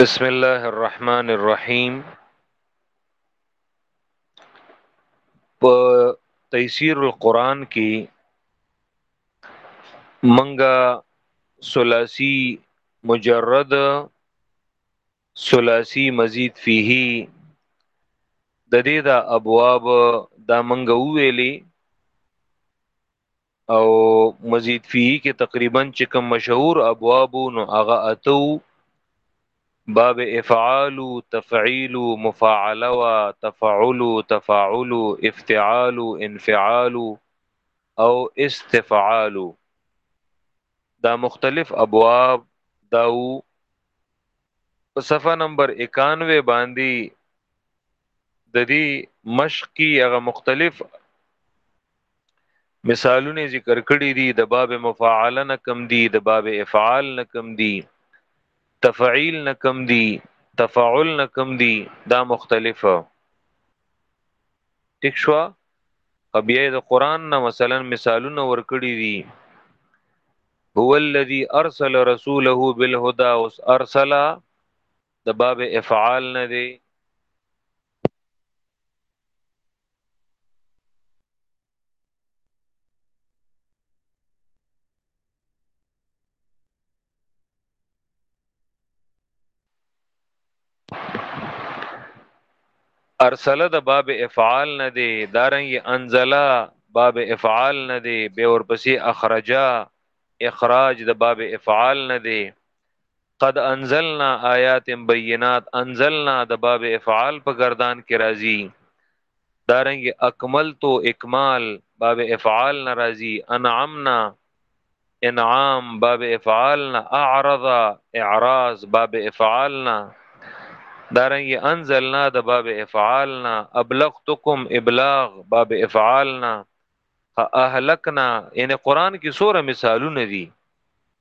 بسم الله الرحمن الرحیم په تیسیر القرآن کې منګه ثلاثی مجرد ثلاثی مزید فيه د دې دا ابواب دا منګه ویلي او مزید فيه کې تقریبا چې کوم مشهور ابواب نو هغه اتو باب افعال تفعيل مفاعله تفعل تفاعل افتعال انفعال او استفعال دا مختلف ابواب داو په صفه نمبر 91 باندې د دې مشق کی هغه مختلف مثالونه ذکر کړی دي د باب مفاعله نه کم دي د باب افعال نه کم دي تفعیل نه کم دي تفاعل نه کم دي دا مختلفه ټیک شو بیا د قران نه مثلا مثالونه ورکړي دي هو الذي ارسل رسوله بالهدى اوس ارسل د باب افعال نه دی ارسله د باب افعال نه دی دارنګ انزلا باب افعال نه دی به ورپسې اخرجا اخراج د باب افعال نه دی قد انزلنا آیات بینات انزلنا د باب افعال په گردان کې راځي دارنګ اکملت او اکمال باب افعال نه راضی انعمنا انعام باب افعال نه اعرض اعراض باب افعال نه دارنګ انزلنا د باب افعال نه ابلغتکم ابلاغ باب افعال نه اهلکنا یعنی قران کې سوره مثالونه دي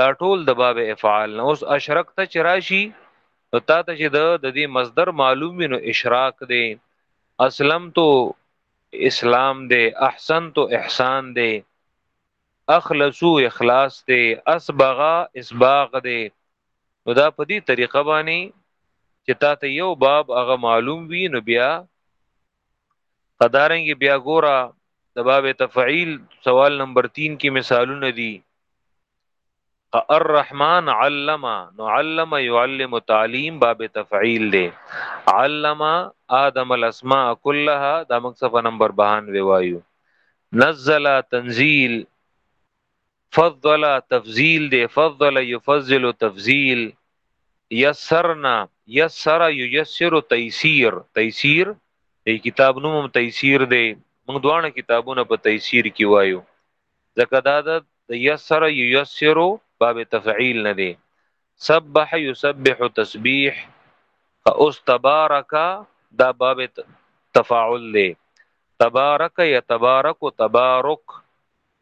دا ټول د باب افعال نه اوس اشرکت چې راشي نو تا ته چې د د دې مصدر معلوم وي نو اشراق دی اسلم تو اسلام دی احسن تو احسان دی اخلصو اخلاص دی اسبغا اسباغ دی نو دا په دې طریقه باندې چې تا ته یو باب هغه معلوم وي نو بیا قدارنګ بیا ګورا د باب تفعیل سوال نمبر 3 کې مثالونه دي الرحمن علم نو علم يعلم تعلیم باب تفعیل دی علم آدم الاسماء كلها دا موږ صفه نمبر 92 وایو نزل تنزيل فضل تفضیل دی فضل یفضل تفضیل یسرنا یسر یسر تیسیر تیسیر دی کتاب نوم تیسیر دی موږ دواړه کتابونه په تیسیر کې وایو ځکه دا د یسر یسر باب تفعیل نه دی سبح یسبح تسبیح اوس تبارک دا باب تفاعل دی تبارک یتبارک تبارک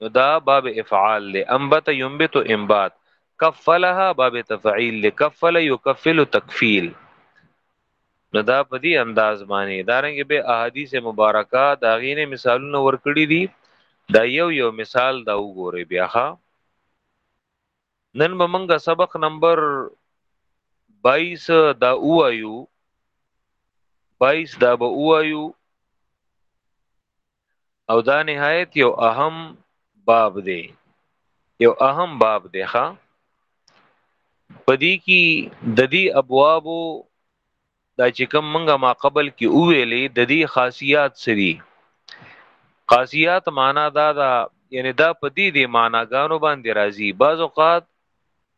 نو دا باب افعال دی انبت ينبت انبات کفلها باب تفعیل دی کفل یکفل تکفیل نو دا په دې انداز باندې دارنګ به احادیث مبارکه دا غینه مثالونه ورکړي دي دا یو یو مثال دا وګوره بیا ښا نن به موږ سبق نمبر 22 دا وایو 22 دا به وایو او دا نهایت یو اهم باب دی یو اهم باب دی ښا پدې کې د دې ابوابو دا چې کوم منګه ما قبل کې اوویلې د دې خاصیات سری خاصیات معنا دا دا یعنی دا پدې دې معناګانو باندې راځي بعض اوقات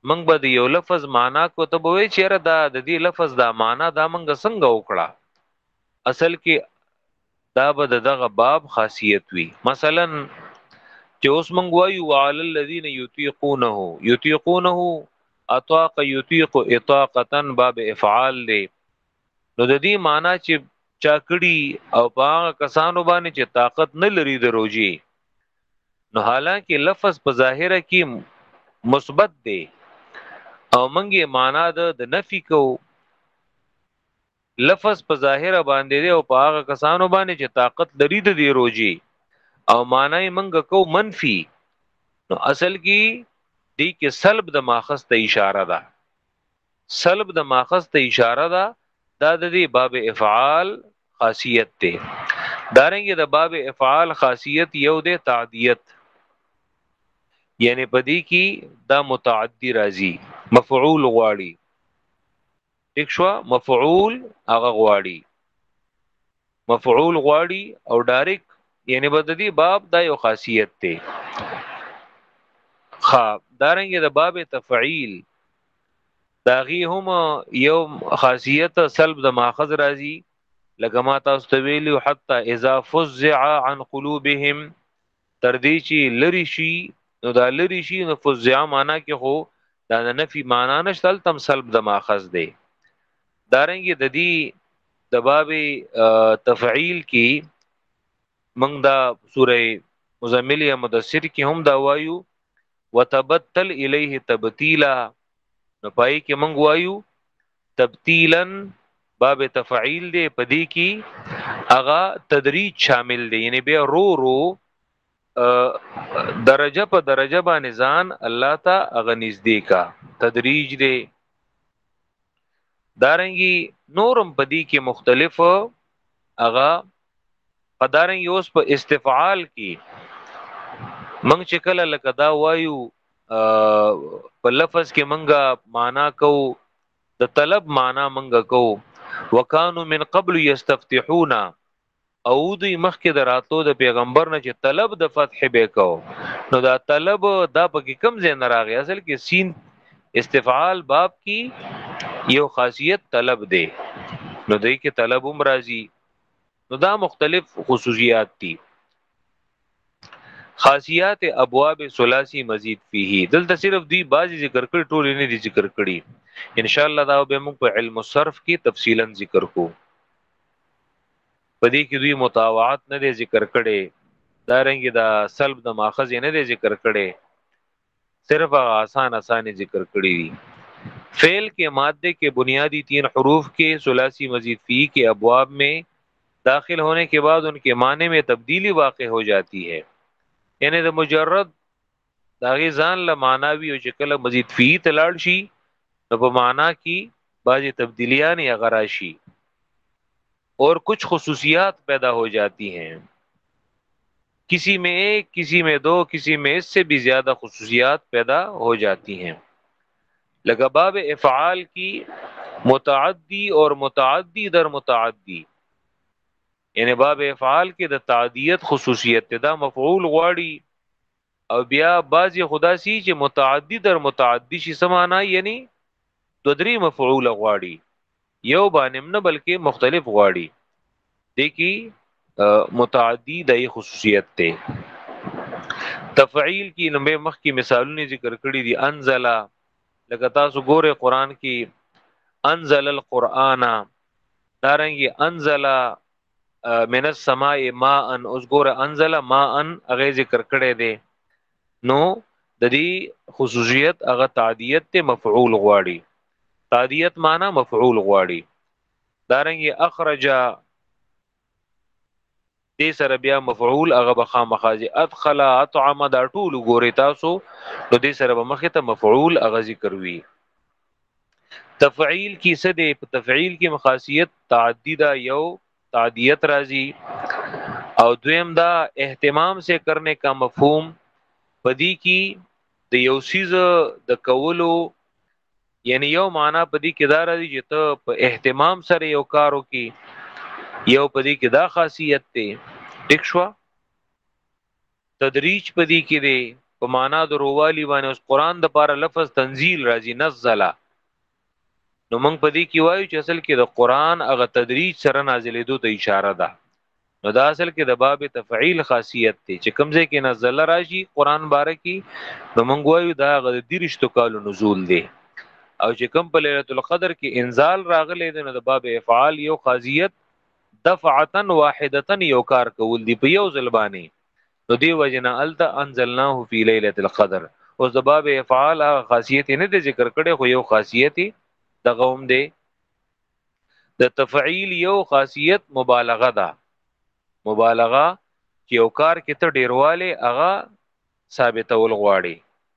منګ به یو لفظ معنا کو ته به چیرې دا د دې لفظ دا معنا دا منګه څنګه وکړه اصل کې دا به دغه باب خاصیت وي مثلا چې اوس مونږ وایو وعلى الذين يطيقونه يطيقونه اطاق يطيق اطاقتا باب افعال دی نو د دې معنی چې چا کړي او په هغه کسانو باندې چې طاقت نه لري د روزي نو حالانکه لفظ په ظاهره کې مثبت دی او منګه معنا د نفي کو لفظ په ظاهره باندې دی او په هغه کسانو باندې چې طاقت لري د دې روزي او معنی منګه کو منفي نو اصل کې دی کې سلب د ماخذ ته اشاره ده سلب د ماخذ ته اشاره ده دا د دې باب افعال خاصیت ته دارنګه د باب افعال خاصیت یو د تعدیت یعنی پدې کې دا متعدی راځي مفعول غواړي ټیک شو مفعول هغه غواړي مفعول غواړي او ډایرک یعنی بد دی باب دا یو خاصیت دی خا دارنګ د باب تفعیل داغي هم یو خاصیت سلب د ماخذ راځي لکه ما تاسو ته ویلو حتا اذا فزع عن قلوبهم تر دې چې لری شي نو دا لری شي نو فزع معنا کې خو دا د نفي معنا نشته تل تم سلب د ماخذ دی دارنګ د دې د باب تفعیل کې موږ دا سوره مزمل یا مدثر کې هم دا وایو وتبتل الیه تبتیلا نو پای کې موږ وایو تبتیلا باب تفعیل دی پدې کې اغا تدریج شامل دی یعنی بیا رو رو درجه په درجه باندې ځان الله ته اغه نږدې کا تدریج دی دارنګي نورم پدی کې مختلف اغا ادارنګ یوس په استفعال کې منګ چې کله لکه دا وایو په لفظ کې منګه معنا کو د طلب معنا منګه کو وکانو من قبل یستفتحون او دوی مخکې د راتلو د پیغمبر نه چې طلب د فتح به کو نو دا طلب دا پکې کم ځای نه راغی اصل کې سین استفعال باب کی یو خاصیت طلب دی نو دای کې طلب هم راځي نو دا مختلف خصوصیات دي خاصیات ابواب ثلاثی مزید فيه دلته صرف دی بازي ذکر کړ ټول نه دي ذکر کړي ان شاء الله دا به موږ په علم الصرف کې تفصیلا ذکر کو پدې کې دوی متاوعات نه دي ذکر کړي دا رنګ دا سلب د ماخذ نه دي ذکر کړي صرف هغه آسان آسان ذکر کړی دي فعل کې ماده کې بنیادی تین حروف کې ثلاثی مزید فی کې ابواب میں داخل ہونے کے بعد ان کے معنی میں تبدیلی واقع ہو جاتی ہے یعنی د مجرد داغه ځان له معنا وی او چې کله مزید فی تلاړ شي نو په معنا کې بعضی تبدیلیان یا غراشي اور کچھ خصوصیات پیدا ہو جاتی ہیں کسی میں ایک کسی میں دو کسی میں اس سے بھی زیادہ خصوصیات پیدا ہو جاتی ہیں لگباب افعال کی متعدی اور متعدی در متعدی یعنی باب افعال کے د تعدیت خصوصیت دا مفعول او بیا بعضی خدا سی چې متعدی در متعدی شي سمانا یعنی دو درې مفعول غواړي یو باندې نه بلکې مختلف غواړي د کی متعدی د خصوصیت ته تفعیل کی نمبر مخ کی مثالونه ذکر کړی دي انزل لکه تاسو ګوره قران کې انزل القرانا دارنګي انزل من السماء ما ان اوس ګور انزل ما ان هغه ذکر کړي دي نو د دې خصوصیت هغه تعدیت ته مفعول غواړي تعدیت معنی مفعول غواړي دارنګ اخرج دې سره بیا مفعول هغه بخا مخازي ادخل اطعم دا ټول ګوري تاسو نو دې سره به مخه ته مفعول هغه ذکر وی تفعیل کی څه دی په تفعیل کې مخاصیت تعدی دا یو تعدیت راځي او دویم دا اهتمام سے کرنے کا مفهوم پدی کی د یو سیز د کولو یعنی یو معنا پدی کې دا راځي چې ته په اهتمام سره یو کارو کې یو پدی کې دا خاصیت ته ټیک شو تدریج په دې کې دی په معنا د روالي باندې اوس قران د پاره لفظ تنزيل راځي نزلا نو موږ په دې کې وایو چې اصل کې د قران هغه تدریج سره نازلېدو ته اشاره ده نو دا اصل کې د باب تفعیل خاصیت دی چې کمزې کې نزل راشي قران باره کې نو موږ وایو دا غد دیرشتو کالو نزول دی او چې کم په ليله القدر کې انزال راغلی دی نو د باب افعال یو خاصیت دفعتا واحدتا یو کار کول دی په یو ځل باندې نو دی وجنه التا انزلناه فی ليله القدر اوس د باب افعال هغه خاصیت نه دی ذکر کړي خو یو خاصیت د غوم دی د تفعیل یو خاصیت مبالغه ده مبالغه چې یو کار کې ته ډیرواله هغه ثابتول غواړي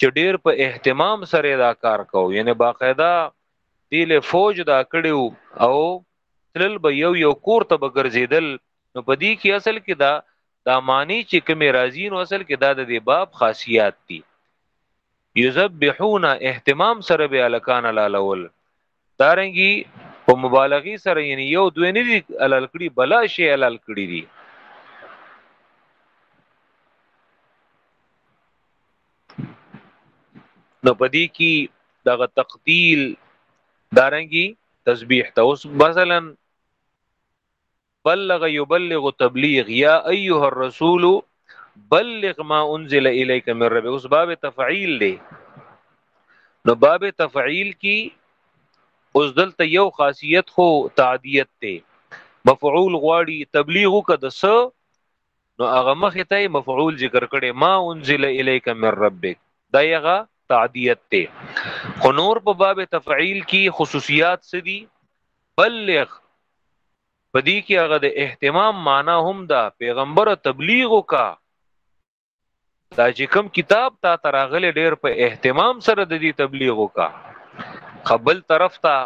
چې ډیر په اهتمام سره دا کار کو یعنی باقاعده دی له فوج دا کړیو او تلل به یو یو کور ته بګرځیدل نو په دې کې اصل کې دا دا معنی چې کوم راځي نو اصل کې دا د دې باب خاصیات دي یذبحون اهتمام سره به الکان لالول دارنګي په مبالغي سره یعنی یو دوی نه دي حلال کړي بلا شی حلال کړي دي نو پدې کې دغه تقدیل دارنګي تسبیح ته اوس مثلا بلغ يبلغ تبلیغ یا ایها الرسول بلغ ما انزل الیک من رب اوس باب تفعیل دی نو باب تفعیل کی اوس دلته یو خاصیت خو تعدیت ته مفعول غواړي تبلیغ کده س نو هغه مخه ته مفعول ذکر کړي ما انزل الیک من ربک دا یغه تعدیت ته خو نور په باب تفعیل کی خصوصیات سدي بلغ پدې کې هغه د اهتمام معنا هم ده پیغمبر تبلیغ وکا دا چې کوم کتاب تا تراغله ډیر په اهتمام سره د دې تبلیغ وکا قبل طرف ته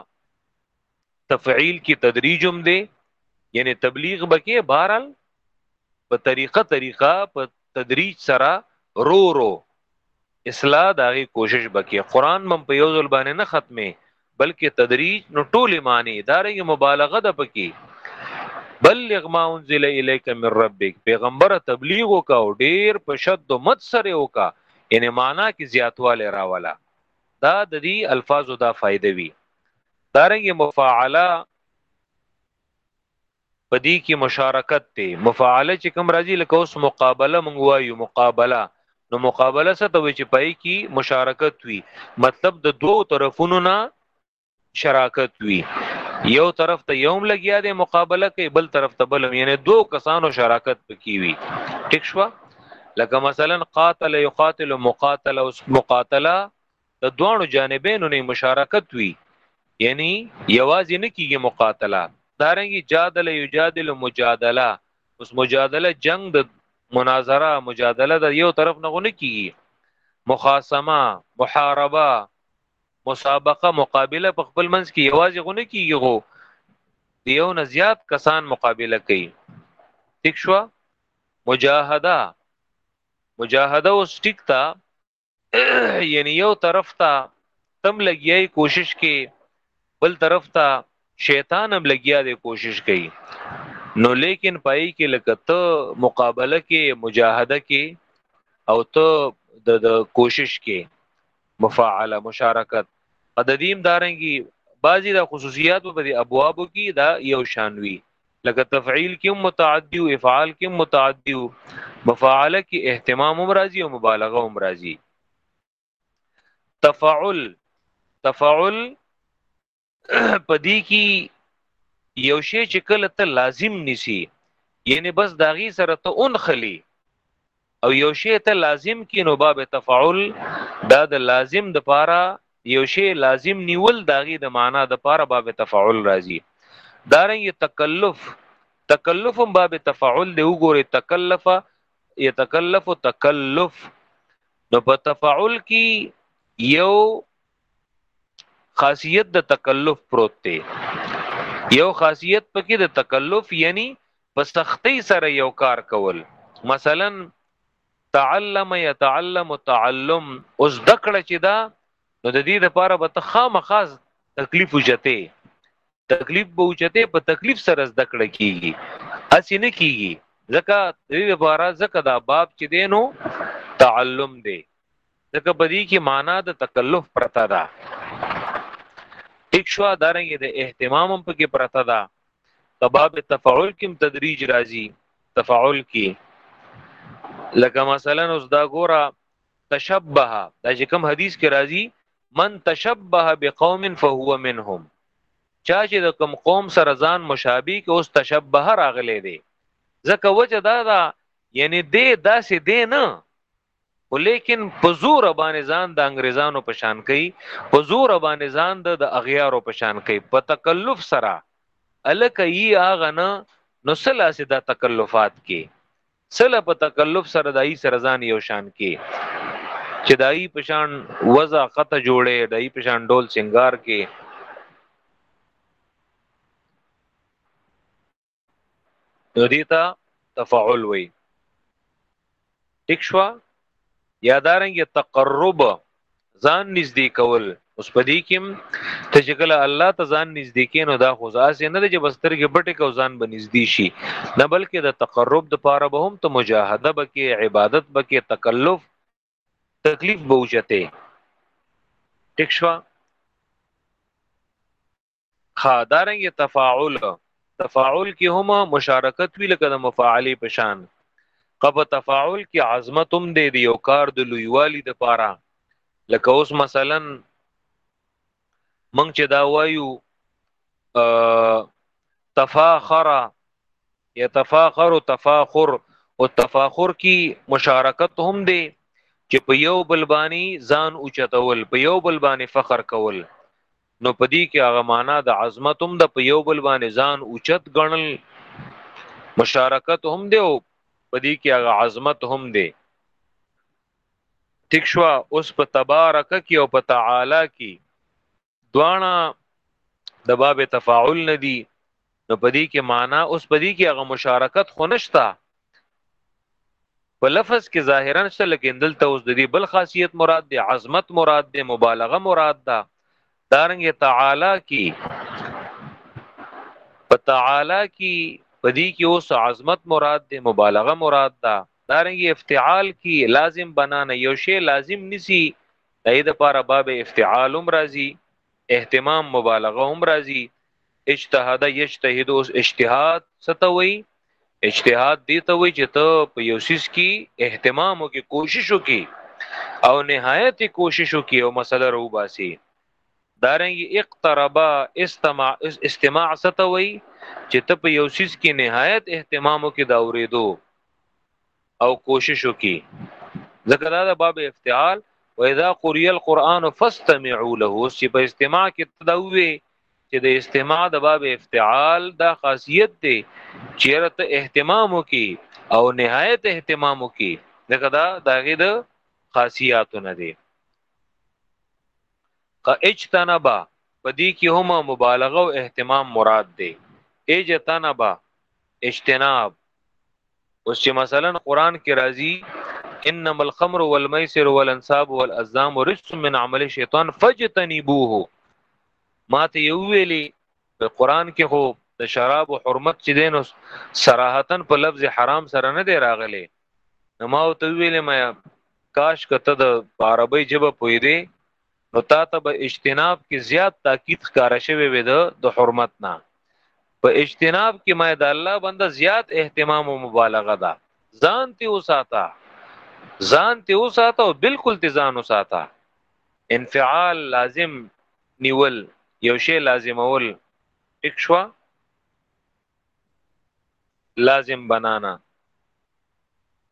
تفعیل کی تدریجم دی یعنی تبلیغ بکې بهرال په طریقه طریقه په تدریج سره رو رو اصلاح داغي کوشش بکې قران مم په یو ځل باندې نه ختمه بلکې تدریج نو ټول معنی دارنګ مبالغه د پکې بلغ ما انزل الیک من ربک پیغمبر تبلیغ وکاو ډیر په شد مت سره وکا ان معنا کې زیاتواله راولا دا د دې الفاظو دا فائدہ وی دارنګ مفاعله په دې کې مشارکت ته مفاعله چې کوم راځي لکه اوس مقابله مونږ وایو مقابله نو مقابله څه ته وي چې پای کې مشارکت وي مطلب د دوو طرفونو نه شراکت وي یو طرف ته یوم لګیا دی مقابله کوي بل طرف ته بل یعنی دو کسانو شراکت پکې وي ټیک شو لکه مثلا قاتل یقاتل مقاتل او مقاتله د دوانو جانبینو نه مشارکت وی یعنی یوازې نه کیږي مقاتله دارنګي جادل یجادل مجادله اوس مجادله جنگ د مناظره مجادله د یو طرف نه غو نه کیږي مخاصمه محاربه مسابقه مقابله په خپل منځ کې یوازې غو نه کیږي غو دیو نه زیات کسان مقابله کوي ٹھیک شو مجاهده مجاهده اوس ټیک تا یعنی یو طرف ته تم لګیای کوشش کې بل طرف ته شیطان هم لګیا دی کوشش کوي نو لیکن پای کې لکه ته مقابله کې مجاهده کې او ته د کوشش کې مفاعله مشارکت او د دې همدارنګي بعضی د خصوصیات په دې ابوابو کې دا یو شانوي لکه تفعیل کې متعدی او افعال کې متعدی او مفاعله کې اهتمام هم راځي او مبالغه هم راځي تفعل تفعل پدې کې یو شی چې کله ته لازم نسی یعنی بس داغي سره ته اون خلی او یو شی ته لازم کی نو باب تفاعل دا د لازم د پاره یو شی لازم نیول داغي د معنا د پاره باب تفاعل راځي دارنګ تکلف تکلف هم باب تفاعل دی وګوره تکلف یتکلف تکلف نو په تفاعل کې یو خاصیت د تکلف پروت دی یو خاصیت پکې د تکلف یعنی په سختۍ سره یو کار کول مثلا تعلم يتعلم تعلم اوس دکړه چې دا نو د دې لپاره به ته خامخاز تکلیف وجته تکلیف به وجته په تکلیف سره زده کړه کیږي اسی نه کیږي ځکه دې لپاره ځکه دا باب چې دینو تعلم دی ځکه په دې کې معنا د تکلف پرته ده اکشوا دارنګ د اهتمام هم پکې پرته ده تباب تفاعل کې تدریج راځي تفاعل کې لکه مثلا اوس دا ګوره تشبه دا چې کوم حدیث کې راځي من تشبه بقوم فهو منهم چا چې د کوم قوم سره ځان مشابه کې اوس تشبه راغلي دي ځکه وجه دا ده یعنی دې داسې دې نه ولیکن په زور باندې ځان د انګریزانو په شان کوي په زور باندې ځان د اغیارو په شان کوي په تکلف سره الکه یی اغه نه نو سلاسه د تکلفات کې سله په تکلف سره دای سره ځان یو شان کې چې دای په شان وزا قطه جوړې دای په شان ډول سنگار کې نو دې ته تفاعل وي ټیک شو یادارنګ تقرب ځان نږدې کول اوس په دې کې ته چې کله الله ته ځان نږدې کینو دا خو ځاسې نه دی چې بسترګې پټې کو ځان به نږدې شي نه بلکې د تقرب د پاره به هم ته مجاهده بکې عبادت بکې تکلف تکلیف به وجته ټیک شو ها دارنګ تفاعل تفاعل کې هم مشارکت وی لکه د مفاعلی پشان قب تفاعل کې عظمت هم دی دی او کار د لویوالی د پاره لکه اوس مثلا منګ چې دا وایو تفاخر یتفاخر تفاخر او تفاخر کی مشارکت هم دی چې په یو بل باندې ځان اوچتول په یو بل باندې فخر کول نو پدی کې هغه معنا د عظمت هم د په یو بل باندې ځان اوچت غنل مشارکت هم دی او پدی کې هغه عظمت هم دی ټیک شو اوس په تبارک کې او په تعالی کې دواړه د باب تفاعل ندي نو پدې کې معنا اوس پدې کې هغه مشارکت خو نشتا په لفظ کې ظاهرا څه لکه دلته اوس د دې بل خاصیت مراد دی عظمت مراد دی مبالغه مراد ده دارنګ تعالی کی په تعالی کی پدې کې اوس عظمت مراد دی مبالغه مراد ده دارنګ افتعال کی لازم بنانه یو شی لازم نسی دای د پاره باب افتعال هم راځي اهتمام مبالغه هم راځي اجتهاد یجتهد اوس اجتهاد څه ته وایي اجتهاد دی ته وایي چې ته په یو سیس کې اهتمام او کې کوشش وکي او نهایت کوشش وکي او مسله رو باسي دارنګ اقتربا استماع استماع څه ته وایي چې ته په یو سیس کې نهایت اهتمام او کې دا اوریدو او کوشش وکي ذکر دا باب افتعال واذا قرئ القرآن فاستمعوا له چې په استماع کې تدوي چې د استماع د باب افتعال دا خاصیت دی چې رته اهتمام وکي او نهایت اهتمام وکي دغه دا دغه د خاصیاتو نه دی که اجتنبا پدې کې هم مبالغه او اهتمام مراد دی اجتنبا اجتناب اوس چې مثلا قران کې راځي انما الخمر والميسر والانصاب والازلام رجس من عمل الشيطان فاجتنبوه ما ته یو ویلي په قران کې خو د شراب او حرمت چې دین اوس صراحتن په لفظ حرام سره نه دی راغلی نو ما ته ویلې ما کاش کته د عربی جبه پوی دی نو تا ته به اجتناب کې زیات تاکید ښکارا شوی وي د حرمت نه په اجتناب کې ما د الله بنده زیات اهتمام او مبالغه ده ځان ته وساته ځان ته وساته او بالکل ته ځان وساته انفعال لازم نیول یو شی لازمول ټیک شو لازم بنانا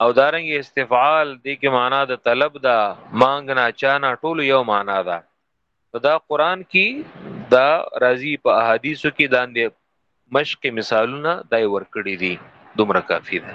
او دارنګ استفعال د کی معنا د طلب دا مانګنا چانا ټول یو معنا ده دا قران کی دا راضی په احادیثو کې داندې مشق مثالونه دای ورکړي دي دومره کافی ده